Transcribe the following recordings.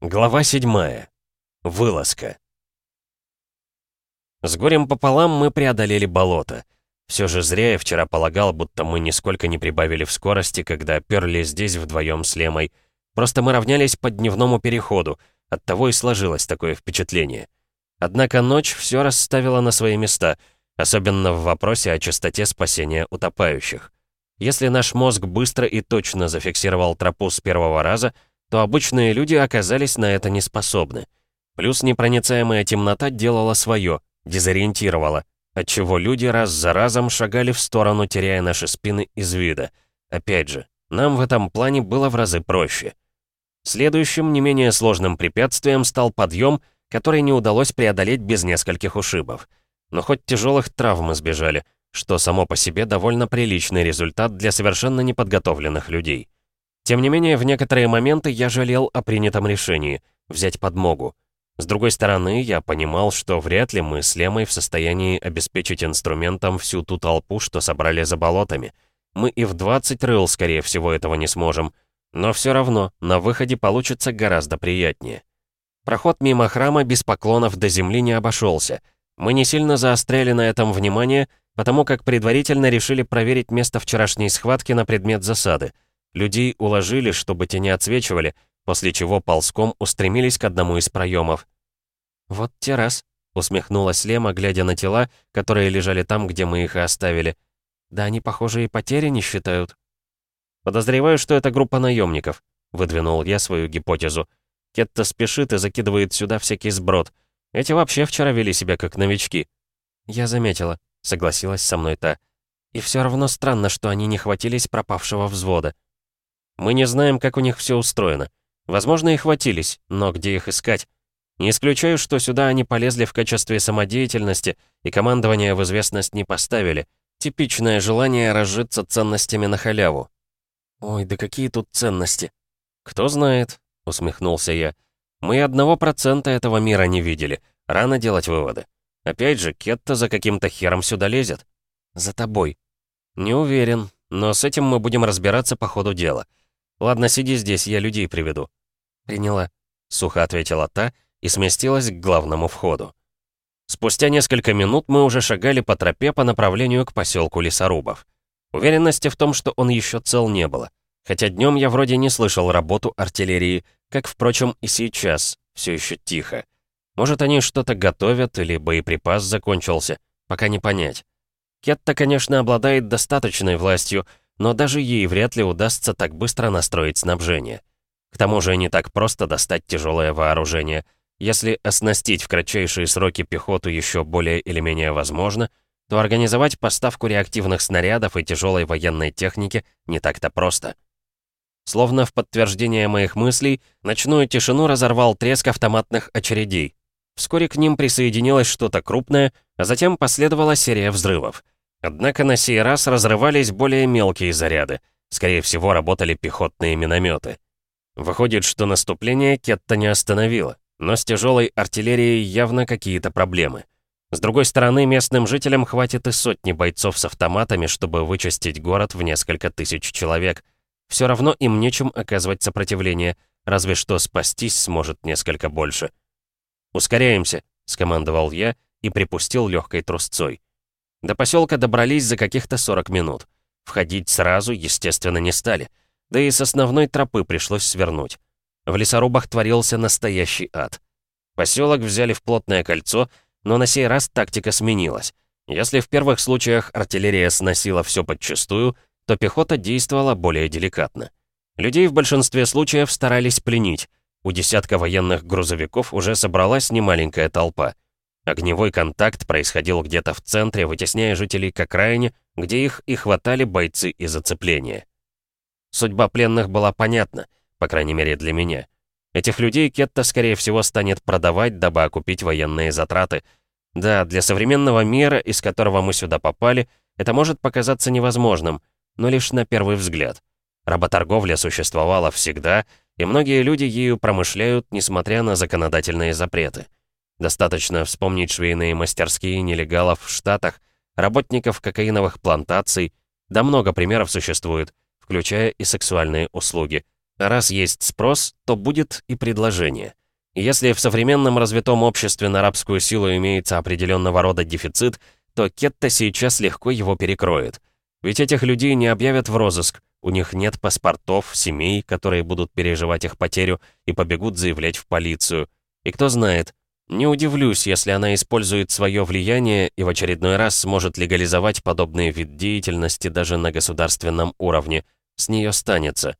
Глава 7. Вылазка. С горем пополам мы преодолели болото. Все же зря я вчера полагал, будто мы нисколько не прибавили в скорости, когда перли здесь вдвоем с Лемой. Просто мы равнялись по дневному переходу, оттого и сложилось такое впечатление. Однако ночь все расставила на свои места, особенно в вопросе о частоте спасения утопающих. Если наш мозг быстро и точно зафиксировал тропу с первого раза — то обычные люди оказались на это не способны. Плюс непроницаемая темнота делала свое, дезориентировала, отчего люди раз за разом шагали в сторону, теряя наши спины из вида. Опять же, нам в этом плане было в разы проще. Следующим, не менее сложным препятствием стал подъем, который не удалось преодолеть без нескольких ушибов. Но хоть тяжелых травм избежали, что само по себе довольно приличный результат для совершенно неподготовленных людей. Тем не менее, в некоторые моменты я жалел о принятом решении — взять подмогу. С другой стороны, я понимал, что вряд ли мы с Лемой в состоянии обеспечить инструментом всю ту толпу, что собрали за болотами. Мы и в 20 рыл, скорее всего, этого не сможем. Но все равно, на выходе получится гораздо приятнее. Проход мимо храма без поклонов до земли не обошелся. Мы не сильно заостряли на этом внимание, потому как предварительно решили проверить место вчерашней схватки на предмет засады — Людей уложили, чтобы те не отсвечивали, после чего ползком устремились к одному из проемов. «Вот те раз», — усмехнулась Лема, глядя на тела, которые лежали там, где мы их и оставили. «Да они, похоже, и потери не считают». «Подозреваю, что это группа наемников», — выдвинул я свою гипотезу. «Кетта спешит и закидывает сюда всякий сброд. Эти вообще вчера вели себя как новички». «Я заметила», — согласилась со мной та. «И все равно странно, что они не хватились пропавшего взвода». Мы не знаем, как у них все устроено. Возможно, и хватились, но где их искать? Не исключаю, что сюда они полезли в качестве самодеятельности и командование в известность не поставили. Типичное желание разжиться ценностями на халяву. «Ой, да какие тут ценности?» «Кто знает», — усмехнулся я. «Мы одного процента этого мира не видели. Рано делать выводы. Опять же, Кетта за каким-то хером сюда лезет. За тобой». «Не уверен, но с этим мы будем разбираться по ходу дела. «Ладно, сиди здесь, я людей приведу». «Приняла», — сухо ответила та и сместилась к главному входу. Спустя несколько минут мы уже шагали по тропе по направлению к поселку лесорубов. Уверенности в том, что он еще цел, не было. Хотя днем я вроде не слышал работу артиллерии, как, впрочем, и сейчас, все еще тихо. Может, они что-то готовят или боеприпас закончился, пока не понять. Кетта, конечно, обладает достаточной властью, но даже ей вряд ли удастся так быстро настроить снабжение. К тому же не так просто достать тяжелое вооружение. Если оснастить в кратчайшие сроки пехоту еще более или менее возможно, то организовать поставку реактивных снарядов и тяжелой военной техники не так-то просто. Словно в подтверждение моих мыслей, ночную тишину разорвал треск автоматных очередей. Вскоре к ним присоединилось что-то крупное, а затем последовала серия взрывов — Однако на сей раз разрывались более мелкие заряды. Скорее всего, работали пехотные минометы. Выходит, что наступление Кетта не остановило, но с тяжелой артиллерией явно какие-то проблемы. С другой стороны, местным жителям хватит и сотни бойцов с автоматами, чтобы вычистить город в несколько тысяч человек. Все равно им нечем оказывать сопротивление, разве что спастись сможет несколько больше. «Ускоряемся», — скомандовал я и припустил легкой трусцой. До поселка добрались за каких-то 40 минут. Входить сразу, естественно, не стали. Да и с основной тропы пришлось свернуть. В лесорубах творился настоящий ад. Поселок взяли в плотное кольцо, но на сей раз тактика сменилась. Если в первых случаях артиллерия сносила все подчистую, то пехота действовала более деликатно. Людей в большинстве случаев старались пленить. У десятка военных грузовиков уже собралась немаленькая толпа. Огневой контакт происходил где-то в центре, вытесняя жителей к окраине, где их и хватали бойцы из зацепления. Судьба пленных была понятна, по крайней мере для меня. Этих людей Кетта, скорее всего, станет продавать, дабы окупить военные затраты. Да, для современного мира, из которого мы сюда попали, это может показаться невозможным, но лишь на первый взгляд. Работорговля существовала всегда, и многие люди ею промышляют, несмотря на законодательные запреты. Достаточно вспомнить швейные мастерские нелегалов в Штатах, работников кокаиновых плантаций, да много примеров существует, включая и сексуальные услуги. Раз есть спрос, то будет и предложение. И если в современном развитом обществе на рабскую силу имеется определенного рода дефицит, то Кетта сейчас легко его перекроет. Ведь этих людей не объявят в розыск, у них нет паспортов, семей, которые будут переживать их потерю и побегут заявлять в полицию. И кто знает, не удивлюсь, если она использует свое влияние и в очередной раз сможет легализовать подобный вид деятельности даже на государственном уровне. С нее станется.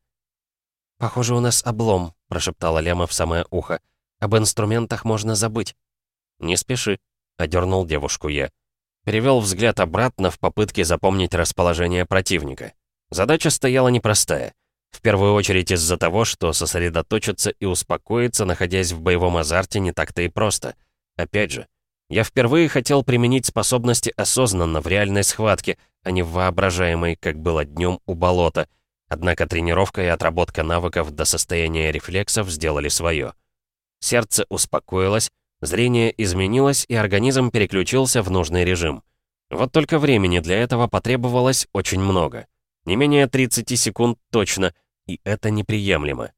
«Похоже, у нас облом», — прошептала Лема в самое ухо. «Об инструментах можно забыть». «Не спеши», — одернул девушку я. Перевел взгляд обратно в попытке запомнить расположение противника. Задача стояла непростая. В первую очередь из-за того, что сосредоточиться и успокоиться, находясь в боевом азарте, не так-то и просто. Опять же, я впервые хотел применить способности осознанно в реальной схватке, а не в воображаемой, как было днем у болота. Однако тренировка и отработка навыков до состояния рефлексов сделали свое. Сердце успокоилось, зрение изменилось, и организм переключился в нужный режим. Вот только времени для этого потребовалось очень много. Не менее 30 секунд точно, и это неприемлемо.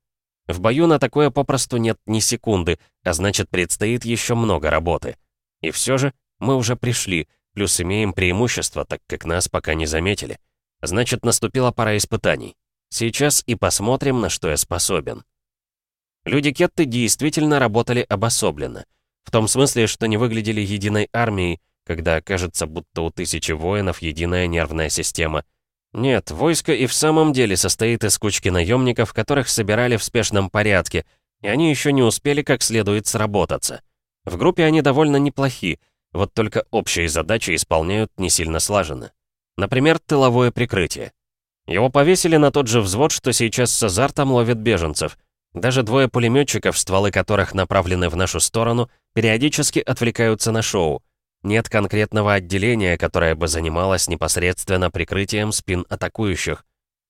В бою на такое попросту нет ни секунды, а значит предстоит еще много работы. И все же мы уже пришли, плюс имеем преимущество, так как нас пока не заметили. Значит, наступила пора испытаний. Сейчас и посмотрим, на что я способен. Люди Кетты действительно работали обособленно. В том смысле, что не выглядели единой армией, когда кажется, будто у тысячи воинов единая нервная система — нет, войско и в самом деле состоит из кучки наемников, которых собирали в спешном порядке, и они еще не успели как следует сработаться. В группе они довольно неплохи, вот только общие задачи исполняют не сильно слаженно. Например, тыловое прикрытие. Его повесили на тот же взвод, что сейчас с азартом ловит беженцев. Даже двое пулеметчиков, стволы которых направлены в нашу сторону, периодически отвлекаются на шоу. Нет конкретного отделения, которое бы занималось непосредственно прикрытием спин атакующих.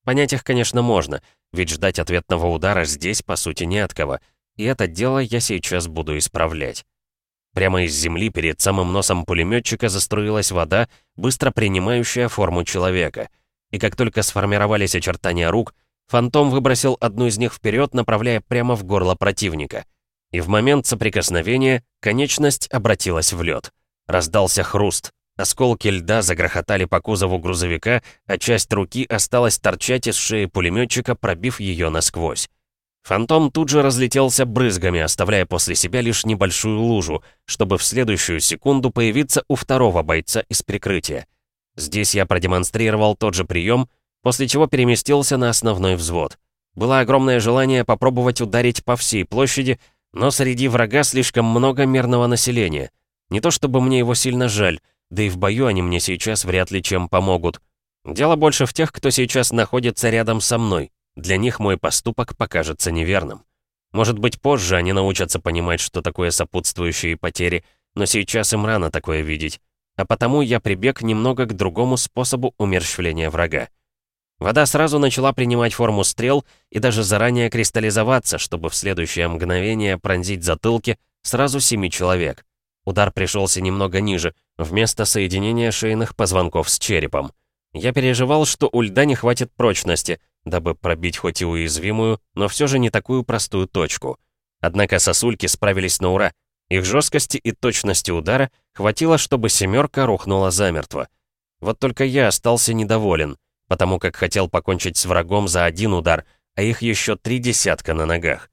Понять их, конечно, можно, ведь ждать ответного удара здесь, по сути, не от кого. И это дело я сейчас буду исправлять. Прямо из земли перед самым носом пулеметчика заструилась вода, быстро принимающая форму человека. И как только сформировались очертания рук, фантом выбросил одну из них вперед, направляя прямо в горло противника. И в момент соприкосновения конечность обратилась в лед. Раздался хруст. Осколки льда загрохотали по кузову грузовика, а часть руки осталась торчать из шеи пулеметчика, пробив ее насквозь. Фантом тут же разлетелся брызгами, оставляя после себя лишь небольшую лужу, чтобы в следующую секунду появиться у второго бойца из прикрытия. Здесь я продемонстрировал тот же прием, после чего переместился на основной взвод. Было огромное желание попробовать ударить по всей площади, но среди врага слишком много мирного населения — не то чтобы мне его сильно жаль, да и в бою они мне сейчас вряд ли чем помогут. Дело больше в тех, кто сейчас находится рядом со мной. Для них мой поступок покажется неверным. Может быть, позже они научатся понимать, что такое сопутствующие потери, но сейчас им рано такое видеть. А потому я прибег немного к другому способу умерщвления врага. Вода сразу начала принимать форму стрел и даже заранее кристаллизоваться, чтобы в следующее мгновение пронзить затылки сразу семи человек. Удар пришелся немного ниже, вместо соединения шейных позвонков с черепом. Я переживал, что у льда не хватит прочности, дабы пробить хоть и уязвимую, но все же не такую простую точку. Однако сосульки справились на ура. Их жесткости и точности удара хватило, чтобы семерка рухнула замертво. Вот только я остался недоволен, потому как хотел покончить с врагом за один удар, а их еще три десятка на ногах.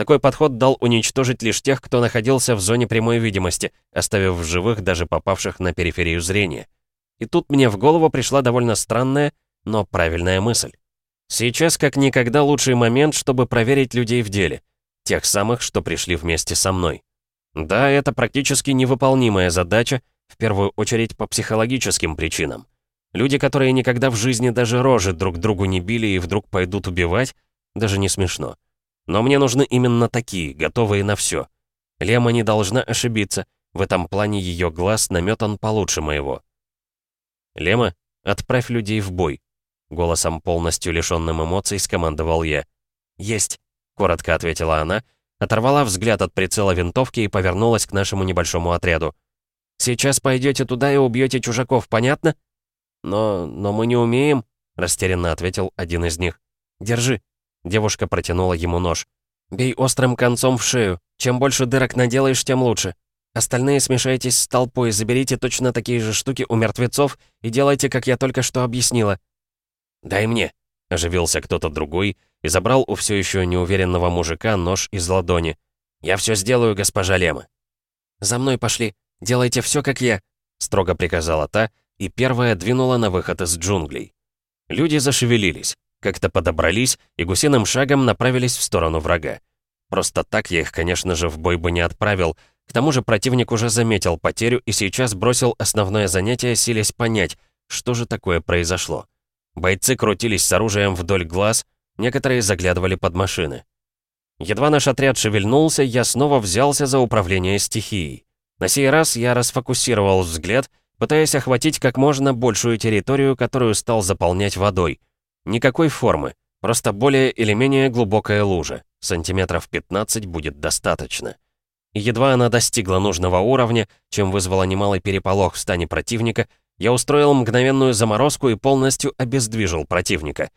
Такой подход дал уничтожить лишь тех, кто находился в зоне прямой видимости, оставив в живых даже попавших на периферию зрения. И тут мне в голову пришла довольно странная, но правильная мысль. Сейчас как никогда лучший момент, чтобы проверить людей в деле. Тех самых, что пришли вместе со мной. Да, это практически невыполнимая задача, в первую очередь по психологическим причинам. Люди, которые никогда в жизни даже рожи друг другу не били и вдруг пойдут убивать, даже не смешно. Но мне нужны именно такие, готовые на все. Лема не должна ошибиться. В этом плане ее глаз наметан получше моего. «Лема, отправь людей в бой», — голосом полностью лишенным эмоций скомандовал я. «Есть», — коротко ответила она, оторвала взгляд от прицела винтовки и повернулась к нашему небольшому отряду. «Сейчас пойдете туда и убьете чужаков, понятно?» «Но... но мы не умеем», — растерянно ответил один из них. «Держи». Девушка протянула ему нож. «Бей острым концом в шею. Чем больше дырок наделаешь, тем лучше. Остальные смешайтесь с толпой, заберите точно такие же штуки у мертвецов и делайте, как я только что объяснила». «Дай мне», — оживился кто-то другой и забрал у все еще неуверенного мужика нож из ладони. «Я все сделаю, госпожа Лема». «За мной пошли. Делайте все, как я», — строго приказала та, и первая двинула на выход из джунглей. Люди зашевелились, как-то подобрались и гусиным шагом направились в сторону врага. Просто так я их, конечно же, в бой бы не отправил. К тому же противник уже заметил потерю и сейчас бросил основное занятие, силясь понять, что же такое произошло. Бойцы крутились с оружием вдоль глаз, некоторые заглядывали под машины. Едва наш отряд шевельнулся, я снова взялся за управление стихией. На сей раз я расфокусировал взгляд, пытаясь охватить как можно большую территорию, которую стал заполнять водой. Никакой формы, просто более или менее глубокая лужа. Сантиметров 15 будет достаточно. Едва она достигла нужного уровня, чем вызвала немалый переполох в стане противника, я устроил мгновенную заморозку и полностью обездвижил противника.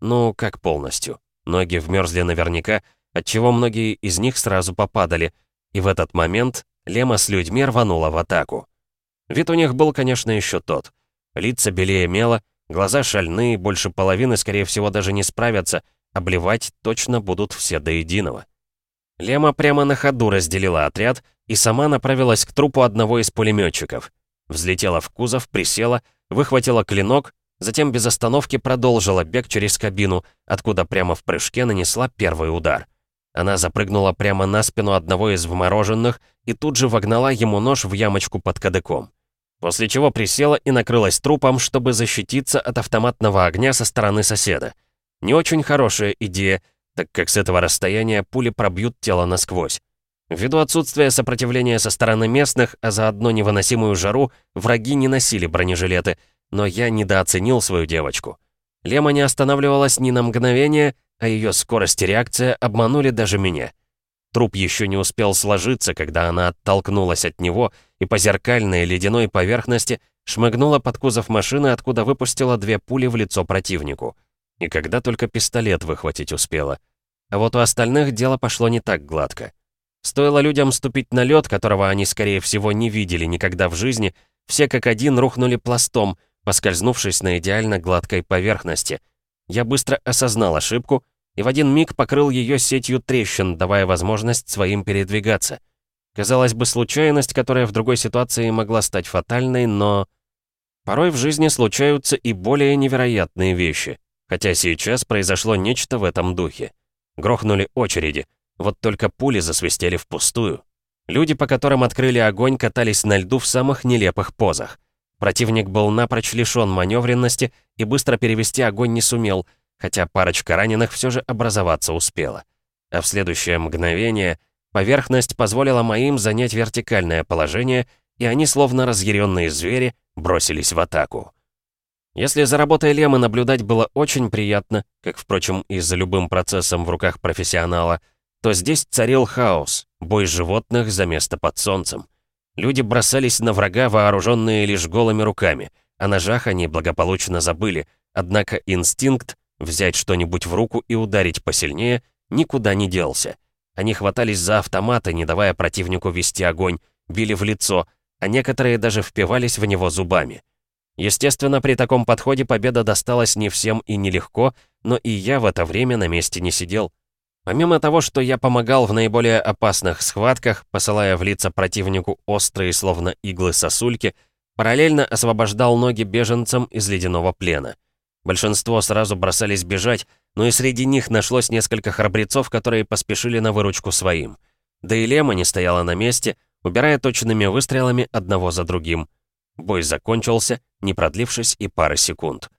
Ну, как полностью? Ноги вмерзли наверняка, отчего многие из них сразу попадали, и в этот момент Лема с людьми рванула в атаку. Вид у них был, конечно, еще тот. Лица белее мела, глаза шальные, больше половины, скорее всего, даже не справятся, обливать точно будут все до единого. Лема прямо на ходу разделила отряд и сама направилась к трупу одного из пулеметчиков. Взлетела в кузов, присела, выхватила клинок, затем без остановки продолжила бег через кабину, откуда прямо в прыжке нанесла первый удар. Она запрыгнула прямо на спину одного из вмороженных и тут же вогнала ему нож в ямочку под кадыком. После чего присела и накрылась трупом, чтобы защититься от автоматного огня со стороны соседа. Не очень хорошая идея, так как с этого расстояния пули пробьют тело насквозь. Ввиду отсутствия сопротивления со стороны местных, а заодно невыносимую жару, враги не носили бронежилеты, но я недооценил свою девочку. Лема не останавливалась ни на мгновение, а ее скорость и реакция обманули даже меня. Труп еще не успел сложиться, когда она оттолкнулась от него и по зеркальной ледяной поверхности шмыгнула под кузов машины, откуда выпустила две пули в лицо противнику. И когда только пистолет выхватить успела. А вот у остальных дело пошло не так гладко. Стоило людям ступить на лед, которого они, скорее всего, не видели никогда в жизни, все как один рухнули пластом, поскользнувшись на идеально гладкой поверхности. Я быстро осознал ошибку и в один миг покрыл ее сетью трещин, давая возможность своим передвигаться. Казалось бы, случайность, которая в другой ситуации могла стать фатальной, но... Порой в жизни случаются и более невероятные вещи, хотя сейчас произошло нечто в этом духе. Грохнули очереди — вот только пули засвистели впустую. Люди, по которым открыли огонь, катались на льду в самых нелепых позах. Противник был напрочь лишён маневренности и быстро перевести огонь не сумел, хотя парочка раненых все же образоваться успела. А в следующее мгновение поверхность позволила моим занять вертикальное положение, и они, словно разъяренные звери, бросились в атаку. Если за работой Лемы наблюдать было очень приятно, как, впрочем, и за любым процессом в руках профессионала, то здесь царил хаос, бой животных за место под солнцем. Люди бросались на врага, вооруженные лишь голыми руками. О ножах они благополучно забыли, однако инстинкт взять что-нибудь в руку и ударить посильнее никуда не делся. Они хватались за автоматы, не давая противнику вести огонь, били в лицо, а некоторые даже впивались в него зубами. Естественно, при таком подходе победа досталась не всем и нелегко, но и я в это время на месте не сидел. Помимо того, что я помогал в наиболее опасных схватках, посылая в лица противнику острые, словно иглы сосульки, параллельно освобождал ноги беженцам из ледяного плена. Большинство сразу бросались бежать, но и среди них нашлось несколько храбрецов, которые поспешили на выручку своим. Да и Лема не стояла на месте, убирая точными выстрелами одного за другим. Бой закончился, не продлившись и пары секунд.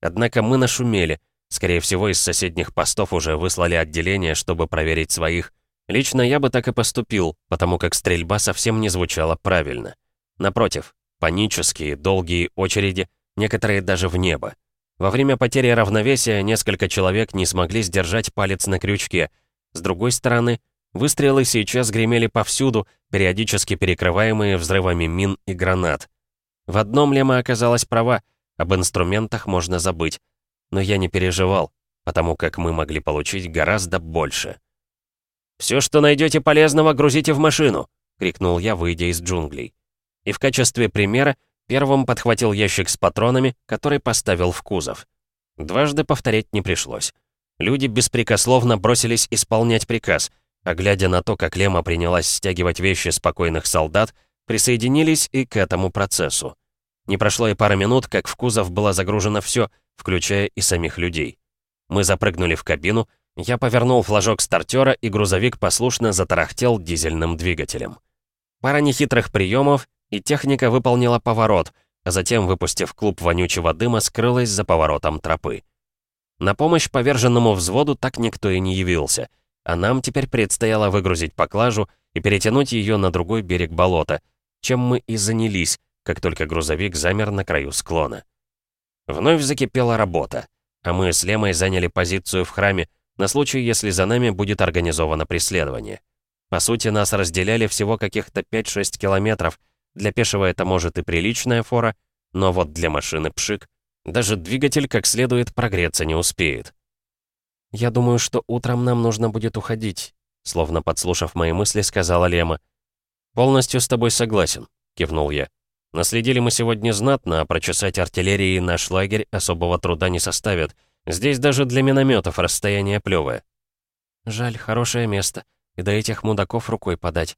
Однако мы нашумели — Скорее всего, из соседних постов уже выслали отделение, чтобы проверить своих. Лично я бы так и поступил, потому как стрельба совсем не звучала правильно. Напротив, панические, долгие очереди, некоторые даже в небо. Во время потери равновесия несколько человек не смогли сдержать палец на крючке. С другой стороны, выстрелы сейчас гремели повсюду, периодически перекрываемые взрывами мин и гранат. В одном Лема оказалась права, об инструментах можно забыть. Но я не переживал. потому как мы могли получить гораздо больше. «Все, что найдете полезного, грузите в машину!» — крикнул я, выйдя из джунглей. И в качестве примера первым подхватил ящик с патронами, который поставил в кузов. Дважды повторять не пришлось. Люди беспрекословно бросились исполнять приказ, а глядя на то, как Лема принялась стягивать вещи спокойных солдат, присоединились и к этому процессу. Не прошло и пары минут, как в кузов было загружено все, включая и самих людей. Мы запрыгнули в кабину, я повернул флажок стартера, и грузовик послушно затарахтел дизельным двигателем. Пара нехитрых приемов, и техника выполнила поворот, а затем, выпустив клуб вонючего дыма, скрылась за поворотом тропы. На помощь поверженному взводу так никто и не явился, а нам теперь предстояло выгрузить поклажу и перетянуть ее на другой берег болота, чем мы и занялись, как только грузовик замер на краю склона. Вновь закипела работа, а мы с Лемой заняли позицию в храме на случай, если за нами будет организовано преследование. По сути, нас разделяли всего каких-то 5-6 километров. Для пешего это может и приличная фора, но вот для машины пшик. Даже двигатель как следует прогреться не успеет. «Я думаю, что утром нам нужно будет уходить», словно подслушав мои мысли, сказала Лема. «Полностью с тобой согласен», — кивнул я. «Наследили мы сегодня знатно, а прочесать артиллерии наш лагерь особого труда не составит. Здесь даже для минометов расстояние плевое». «Жаль, хорошее место и до этих мудаков рукой подать.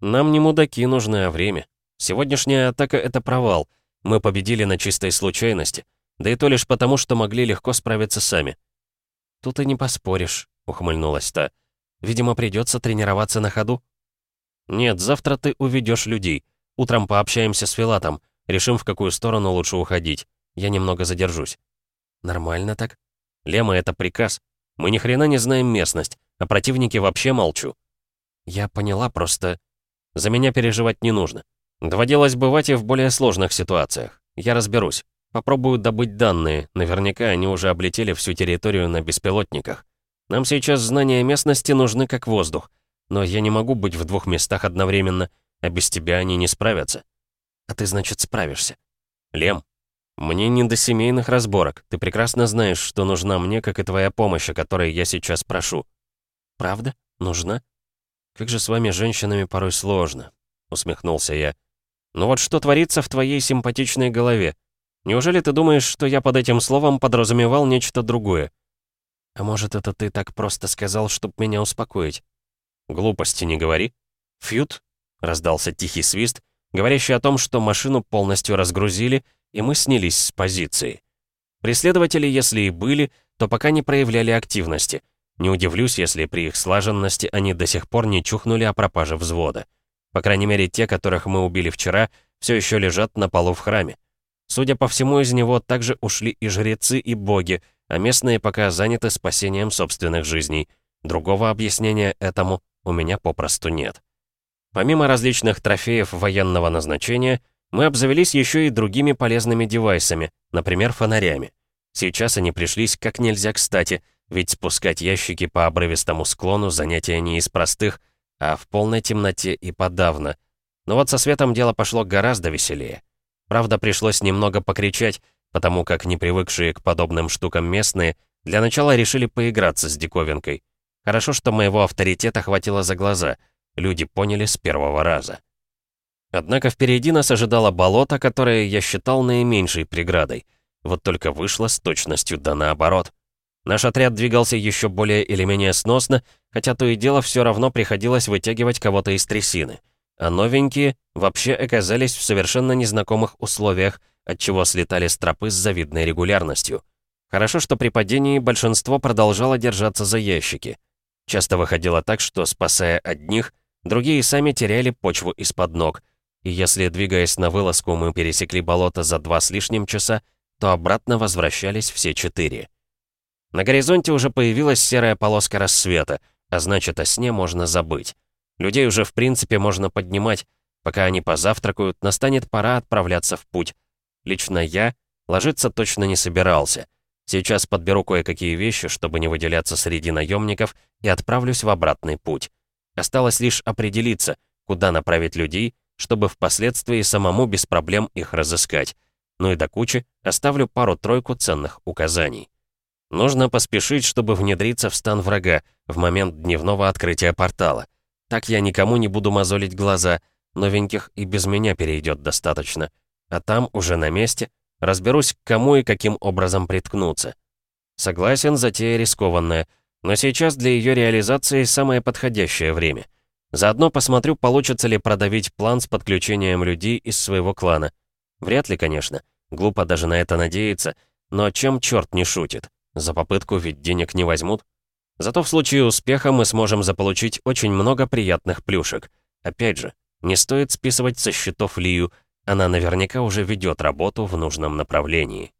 Нам не мудаки нужны, а время. Сегодняшняя атака — это провал. Мы победили на чистой случайности. Да и то лишь потому, что могли легко справиться сами. «Тут и не поспоришь», — ухмыльнулась та. «Видимо, придется тренироваться на ходу». «Нет, завтра ты уведешь людей. Утром пообщаемся с Филатом. Решим, в какую сторону лучше уходить. Я немного задержусь». «Нормально так?» «Лема, это приказ. Мы ни хрена не знаем местность. О противнике вообще молчу. Я поняла, просто... За меня переживать не нужно. Доводилось бывать и в более сложных ситуациях. Я разберусь. Попробую добыть данные. Наверняка они уже облетели всю территорию на беспилотниках. Нам сейчас знания местности нужны как воздух. Но я не могу быть в двух местах одновременно, а без тебя они не справятся. А ты, значит, справишься. Лем, мне не до семейных разборок. Ты прекрасно знаешь, что нужна мне, как и твоя помощь, о которой я сейчас прошу. «Правда? Нужна?» «Как же с вами, женщинами, порой сложно», — усмехнулся я. «Ну вот что творится в твоей симпатичной голове? Неужели ты думаешь, что я под этим словом подразумевал нечто другое?» «А может, это ты так просто сказал, чтобы меня успокоить?» «Глупости не говори». «Фьют?» — раздался тихий свист, говорящий о том, что машину полностью разгрузили, и мы снялись с позиции. Преследователи, если и были, то пока не проявляли активности — не удивлюсь, если при их слаженности они до сих пор не чухнули о пропаже взвода. По крайней мере, те, которых мы убили вчера, все еще лежат на полу в храме. Судя по всему, из него также ушли и жрецы, и боги, а местные пока заняты спасением собственных жизней. Другого объяснения этому у меня попросту нет. Помимо различных трофеев военного назначения, мы обзавелись еще и другими полезными девайсами, например, фонарями. Сейчас они пришлись как нельзя кстати — ведь спускать ящики по обрывистому склону занятие не из простых, а в полной темноте и подавно. Но вот со светом дело пошло гораздо веселее. Правда, пришлось немного покричать, потому как не привыкшие к подобным штукам местные для начала решили поиграться с диковинкой. Хорошо, что моего авторитета хватило за глаза. Люди поняли с первого раза. Однако впереди нас ожидало болото, которое я считал наименьшей преградой. Вот только вышло с точностью да наоборот. Наш отряд двигался еще более или менее сносно, хотя то и дело все равно приходилось вытягивать кого-то из трясины. А новенькие вообще оказались в совершенно незнакомых условиях, отчего слетали с тропы с завидной регулярностью. Хорошо, что при падении большинство продолжало держаться за ящики. Часто выходило так, что, спасая одних, другие сами теряли почву из-под ног. И если, двигаясь на вылазку, мы пересекли болото за два с лишним часа, то обратно возвращались все четыре. На горизонте уже появилась серая полоска рассвета, а значит, о сне можно забыть. Людей уже в принципе можно поднимать. Пока они позавтракают, настанет пора отправляться в путь. Лично я ложиться точно не собирался. Сейчас подберу кое-какие вещи, чтобы не выделяться среди наемников, и отправлюсь в обратный путь. Осталось лишь определиться, куда направить людей, чтобы впоследствии самому без проблем их разыскать. Ну и до кучи оставлю пару-тройку ценных указаний. Нужно поспешить, чтобы внедриться в стан врага в момент дневного открытия портала. Так я никому не буду мозолить глаза, новеньких и без меня перейдет достаточно. А там, уже на месте, разберусь, к кому и каким образом приткнуться. Согласен, затея рискованная, но сейчас для ее реализации самое подходящее время. Заодно посмотрю, получится ли продавить план с подключением людей из своего клана. Вряд ли, конечно. Глупо даже на это надеяться, но чем черт не шутит? За попытку ведь денег не возьмут. Зато в случае успеха мы сможем заполучить очень много приятных плюшек. Опять же, не стоит списывать со счетов Лию, она наверняка уже ведет работу в нужном направлении.